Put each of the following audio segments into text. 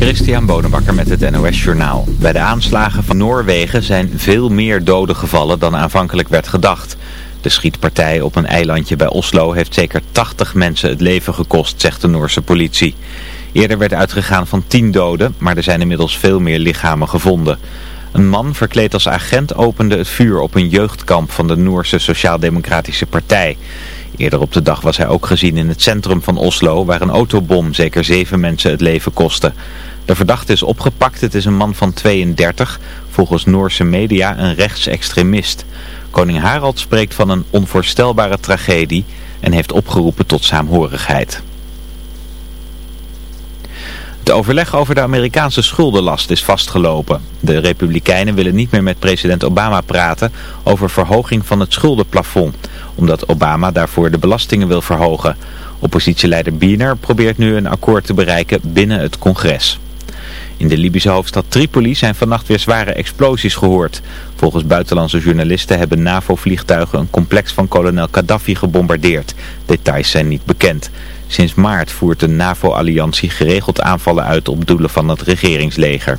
Christian Bonenbakker met het NOS Journaal. Bij de aanslagen van Noorwegen zijn veel meer doden gevallen dan aanvankelijk werd gedacht. De schietpartij op een eilandje bij Oslo heeft zeker 80 mensen het leven gekost, zegt de Noorse politie. Eerder werd uitgegaan van 10 doden, maar er zijn inmiddels veel meer lichamen gevonden. Een man verkleed als agent opende het vuur op een jeugdkamp van de Noorse Sociaal-Democratische Partij. Eerder op de dag was hij ook gezien in het centrum van Oslo, waar een autobom zeker zeven mensen het leven kostte. De verdachte is opgepakt, het is een man van 32, volgens Noorse media een rechtsextremist. Koning Harald spreekt van een onvoorstelbare tragedie en heeft opgeroepen tot saamhorigheid. Het overleg over de Amerikaanse schuldenlast is vastgelopen. De Republikeinen willen niet meer met president Obama praten over verhoging van het schuldenplafond, omdat Obama daarvoor de belastingen wil verhogen. Oppositieleider Biener probeert nu een akkoord te bereiken binnen het congres. In de Libische hoofdstad Tripoli zijn vannacht weer zware explosies gehoord. Volgens buitenlandse journalisten hebben NAVO-vliegtuigen een complex van kolonel Gaddafi gebombardeerd. Details zijn niet bekend. Sinds maart voert de NAVO-alliantie geregeld aanvallen uit op doelen van het regeringsleger.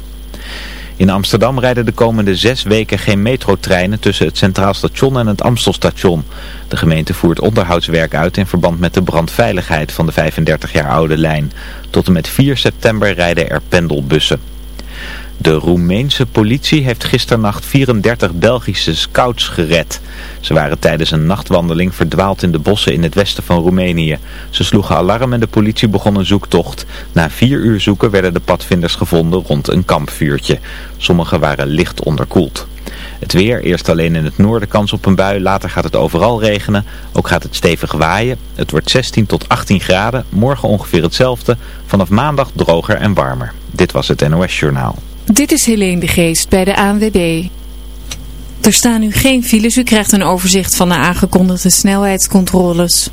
In Amsterdam rijden de komende zes weken geen metrotreinen tussen het Centraal Station en het Amstelstation. De gemeente voert onderhoudswerk uit in verband met de brandveiligheid van de 35 jaar oude lijn. Tot en met 4 september rijden er pendelbussen. De Roemeense politie heeft gisternacht 34 Belgische scouts gered. Ze waren tijdens een nachtwandeling verdwaald in de bossen in het westen van Roemenië. Ze sloegen alarm en de politie begon een zoektocht. Na vier uur zoeken werden de padvinders gevonden rond een kampvuurtje. Sommigen waren licht onderkoeld. Het weer, eerst alleen in het noorden kans op een bui, later gaat het overal regenen. Ook gaat het stevig waaien. Het wordt 16 tot 18 graden, morgen ongeveer hetzelfde. Vanaf maandag droger en warmer. Dit was het NOS Journaal. Dit is Helene de Geest bij de ANWB. Er staan nu geen files. U krijgt een overzicht van de aangekondigde snelheidscontroles.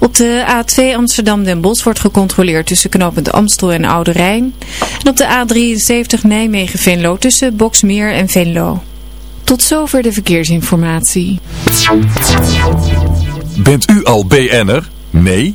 Op de A2 Amsterdam-Den Bosch wordt gecontroleerd tussen knooppunt Amstel en Oude Rijn. En op de A73 Nijmegen-Venlo tussen Boksmeer en Venlo. Tot zover de verkeersinformatie. Bent u al BN'er? Nee?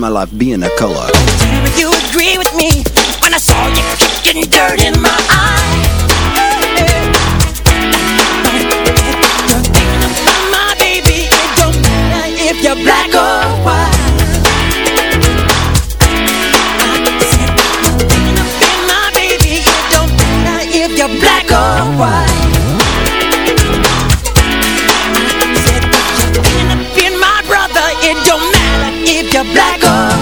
My life being a color. You agree with me when I saw you kicking dirt in my eye? You're black black or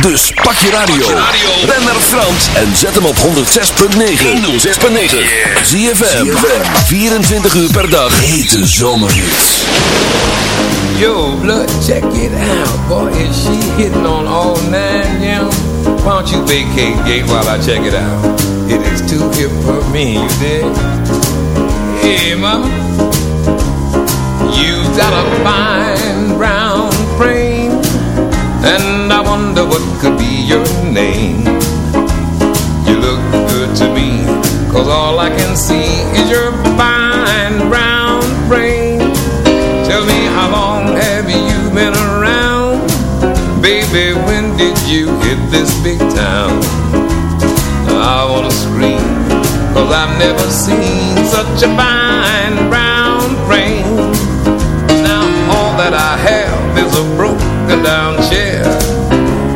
Dus pak je radio. Ben naar Frans en zet hem op 106.9. 106.9. ZFM. 24 uur per dag. Hete zomerhits. Yo, blood, check it out. Boy, is she hitting on all nine, yeah? Why don't you vacate gate while I check it out? It is too hip for me, you dig? Hey, mama. You got a wonder what could be your name. You look good to me, cause all I can see is your fine brown frame. Tell me how long have you been around? Baby, when did you hit this big town? I wanna scream, cause I've never seen such a fine brown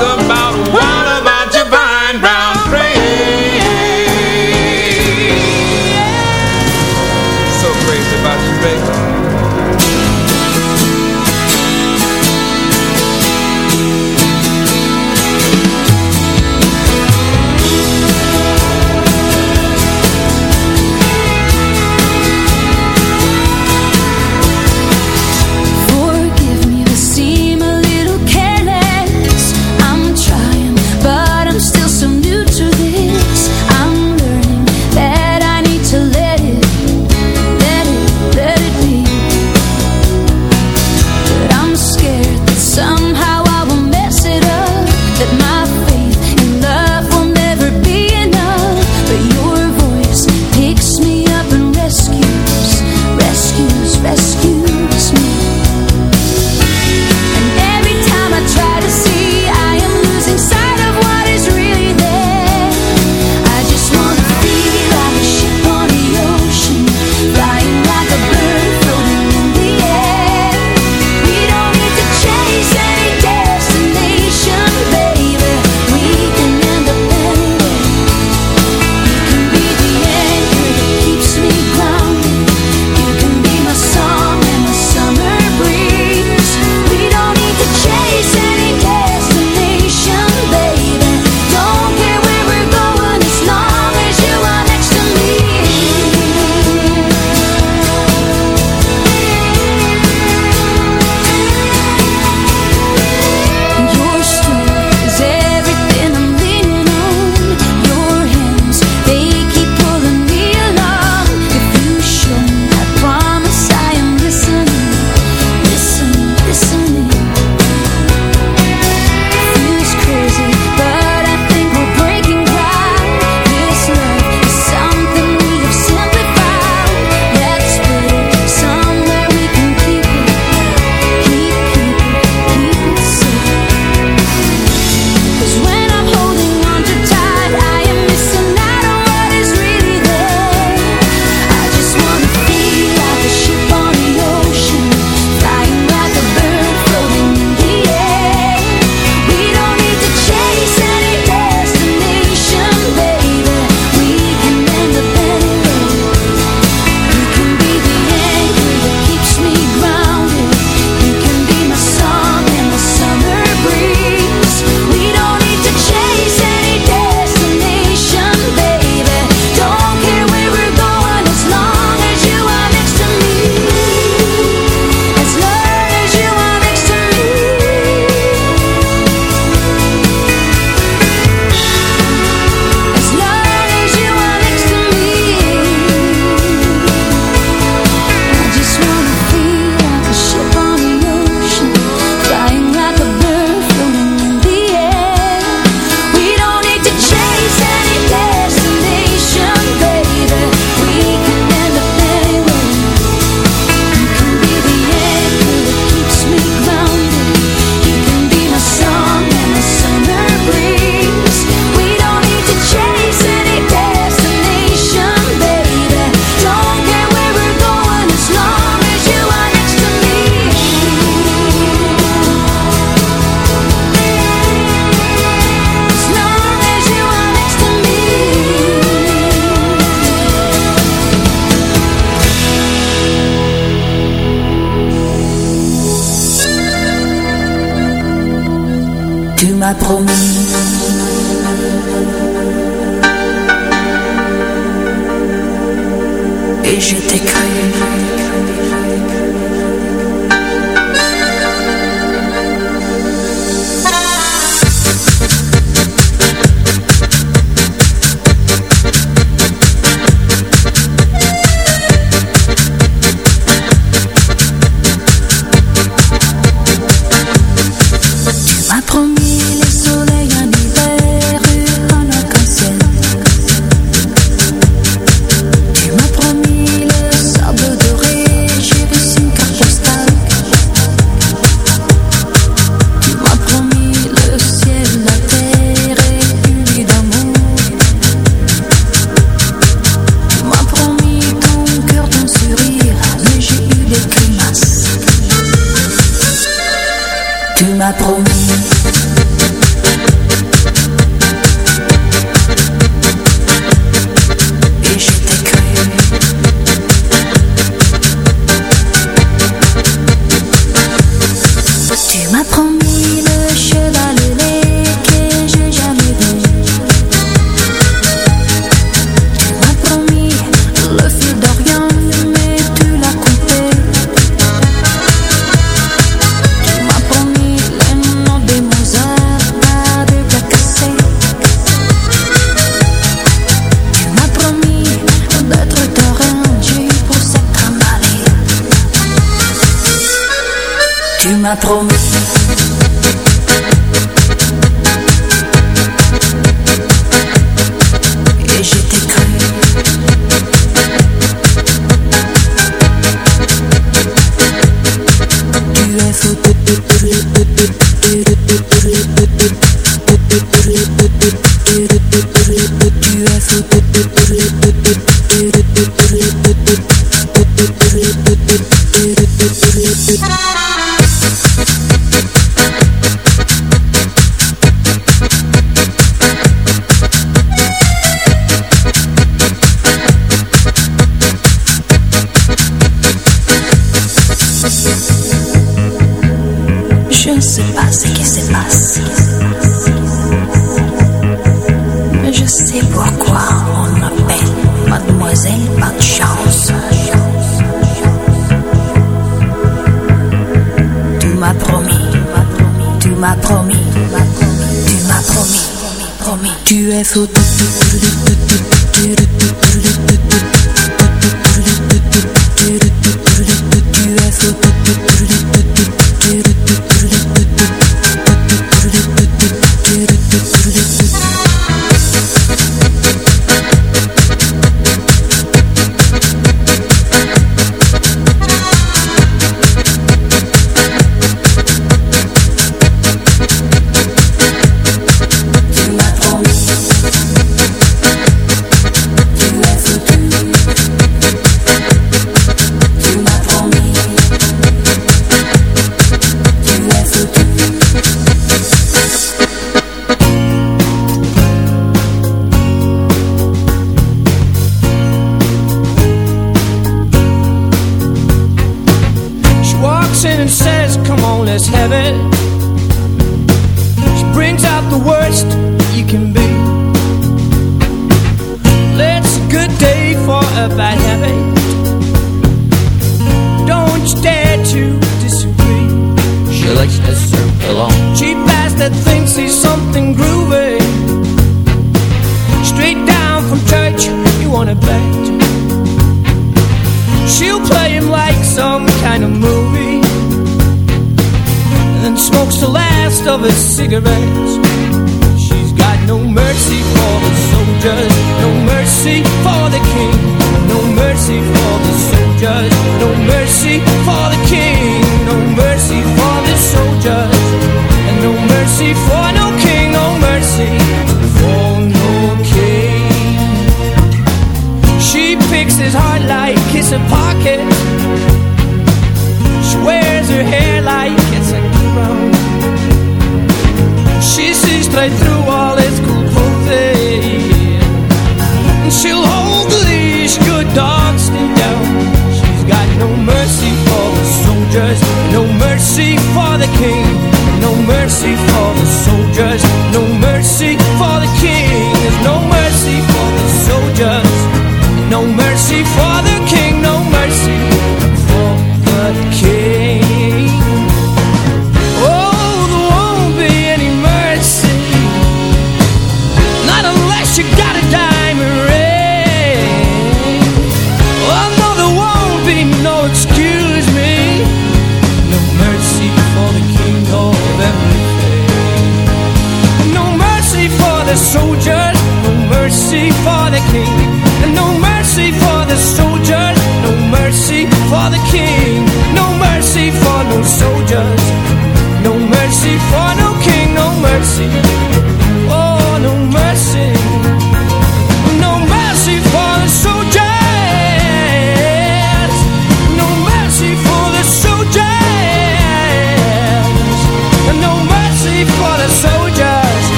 about what. m'a promis.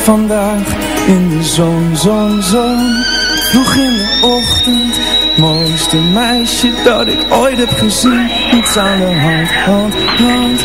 vandaag in de zon, zon, zon. Vroeg in de ochtend Mooiste meisje dat ik ooit heb gezien. Iets aan de hand, hand, hand.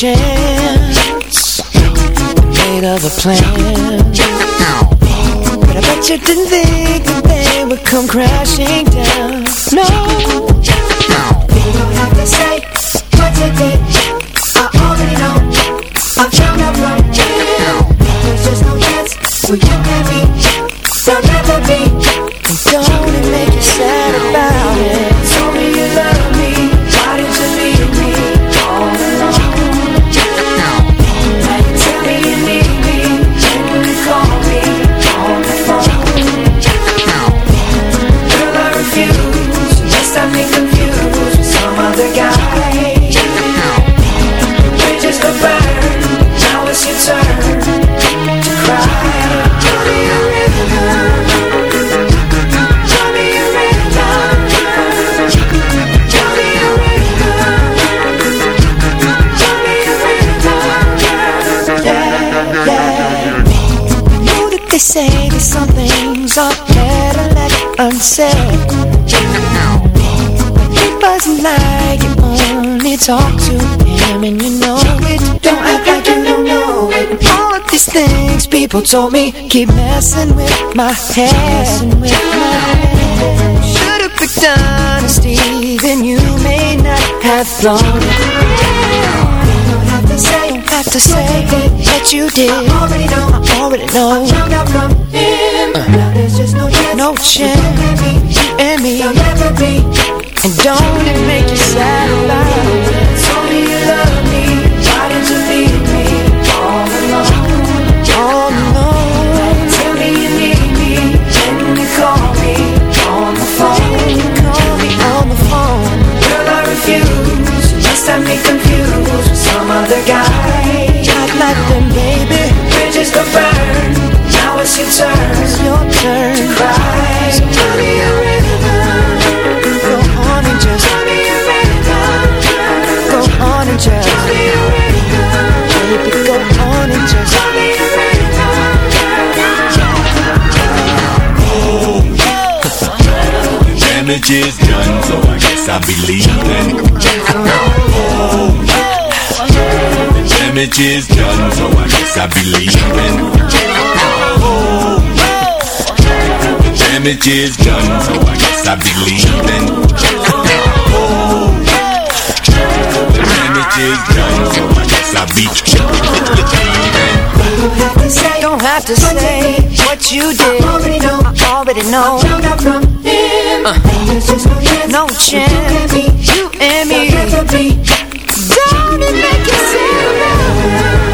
chance, made other plans. But I bet you didn't think that they would come crashing people told me Keep messing with my head. Should've picked honesty Then you may not have flown. Don't have to say, don't have to say That you did. I already know, I already know. I found out from him Now there's just no chance. No chance. You and me. There'll never be. And don't it make you sad some other guy. Not like them, baby. Bridges go burn, now it's your turn. It's your turn to cry. So tell me a rhythm. Go on and just Go on and just Baby, go on and just Damage is done, so I guess I'll be leaving. Oh, damage is done, so I guess I'll be leaving. Oh, the damage is done, so I guess I'll be leaving. Oh, the damage is done, so I guess I'll be. Don't have to say, don't have to say what you did. I already know, I already know. I found out from him. Uh, There's no chance, no chance. You and me, you and me. Don't it make you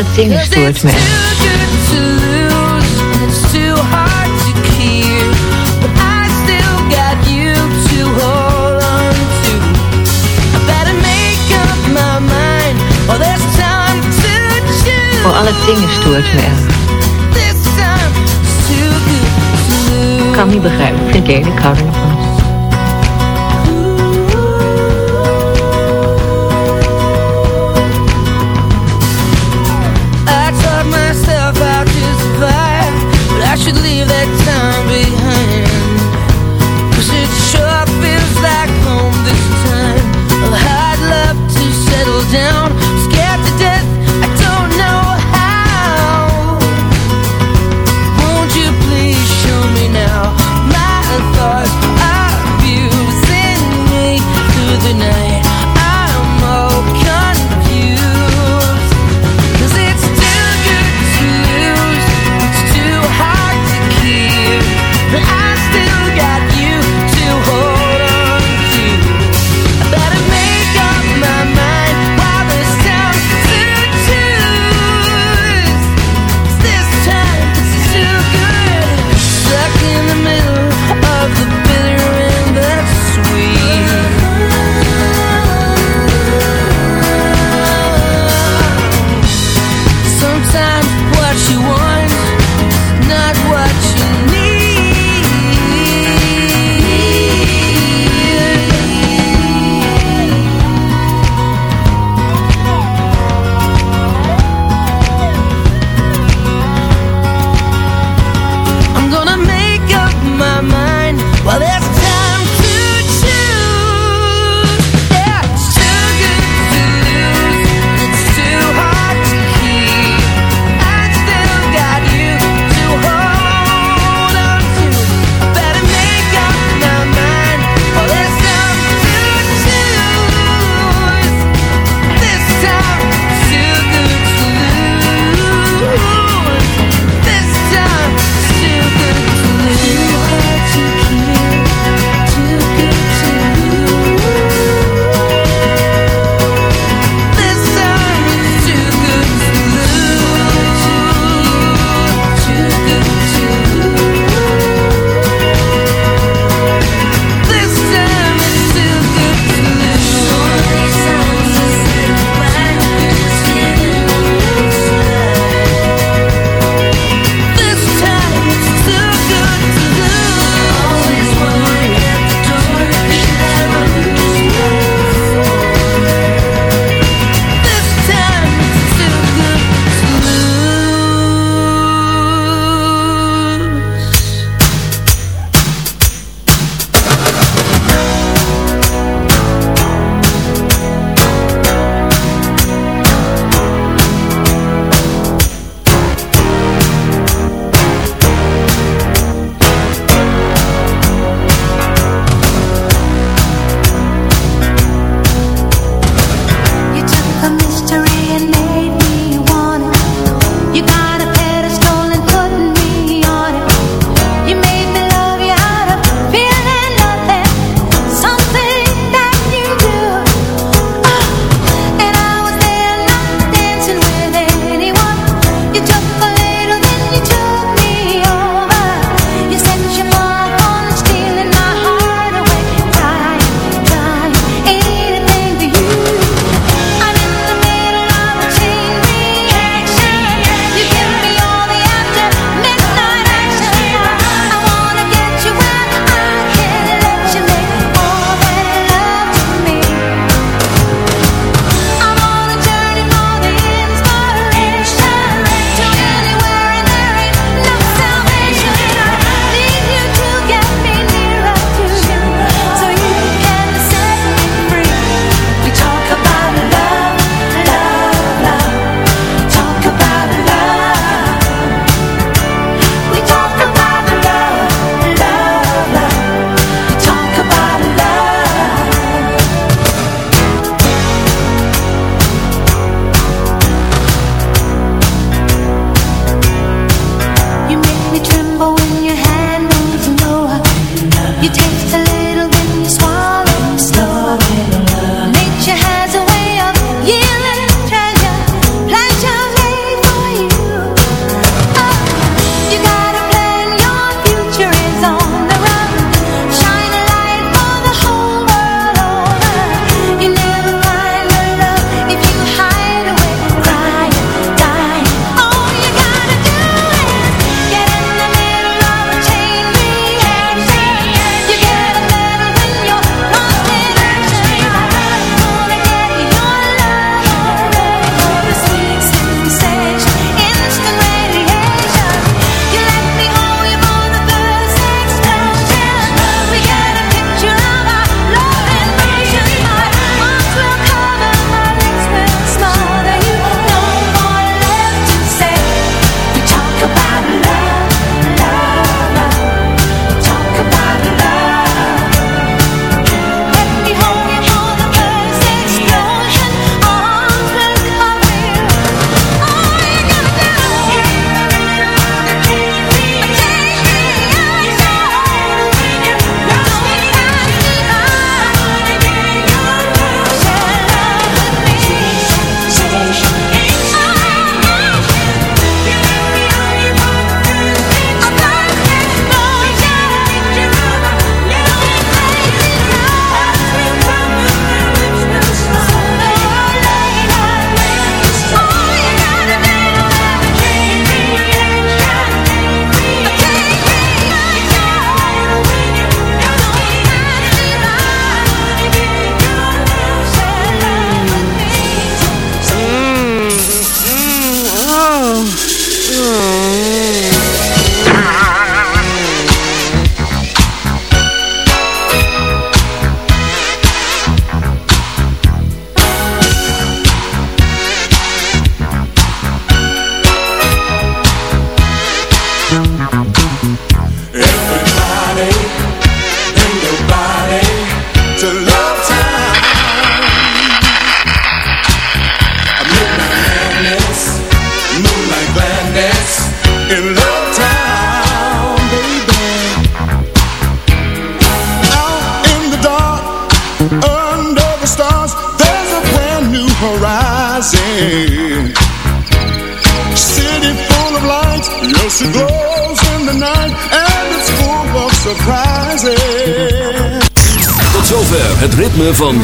alle dingen stoort me. Voor alle dingen stoort me Kan niet begrijpen, vind ik eerlijk, ik hou.